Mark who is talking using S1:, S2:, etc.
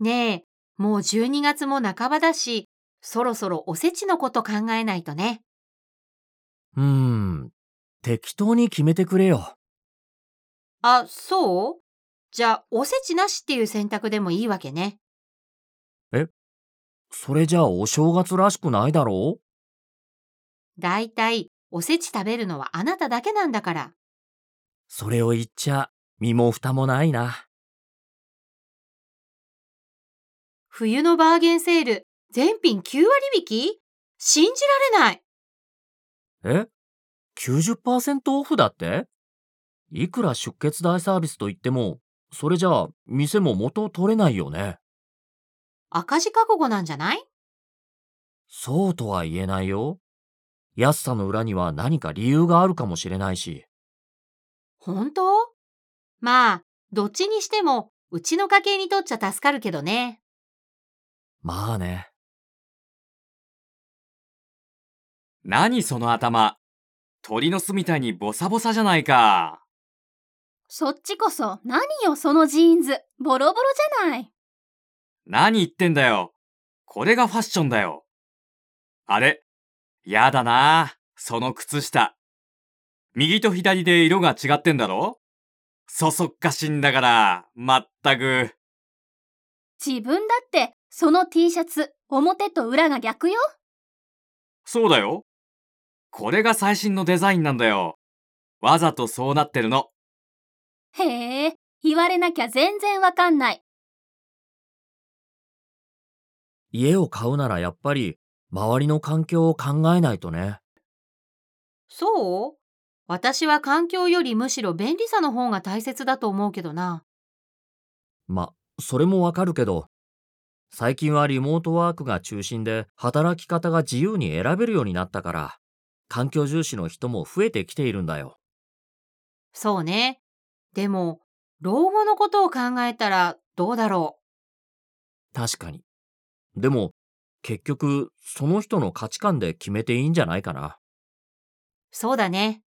S1: ねえ、もう12月も半ばだし、そろそろおせちのこと考えないとね。
S2: うーん、適当に決めてくれよ。
S1: あ、そう？じゃあ、おせちなしっていう選択でもいいわけね。
S2: それじゃあお正月らしくないだろ？う
S1: だいたい、おせち食べるのはあなただけなんだから。
S2: それを言っちゃ身も蓋もないな。
S1: 冬のバーゲンセール、全品9割引？き信じられない。
S2: え ?90% オフだって？いくら出血大サービスと言っても、それじゃあ店も元取れないよね。
S1: 赤字覚悟なんじゃない？
S2: そうとは言えないよ。安さの裏には何か理由があるかもしれないし。
S1: 本当？まあ、どっちにしても、うちの家計にとっちゃ助かるけどね。
S2: まあね。
S3: 何その頭。鳥の巣みたいにボサボサじゃないか。
S4: そっちこそ何よそのジーンズ。ボロボロじゃない。
S3: 何言ってんだよ。これがファッションだよ。あれやだなその靴下。右と左で色が違ってんだろそそっかしいんだから、まったく。
S4: 自分だってその T シャツ表と裏が逆よ。
S3: そうだよ。これが最新のデザインなんだよ。わざとそうなってるの。
S4: へえ、言われなきゃ全然わかんない。
S2: 家を買うならやっぱり周りの環境を考えないとね。
S1: そう？私は環境よりむしろ便利さの方が大切だと思うけどな。
S2: ま、それもわかるけど、最近はリモートワークが中心で働き方が自由に選べるようになったから、環境重視の人も増えてきているんだよ。
S1: そうね。でも、老後のことを考えたらどうだろ
S2: 確かに。でも、結局、その人の価値観で決めていいんじゃないかな。
S1: う。そうだね。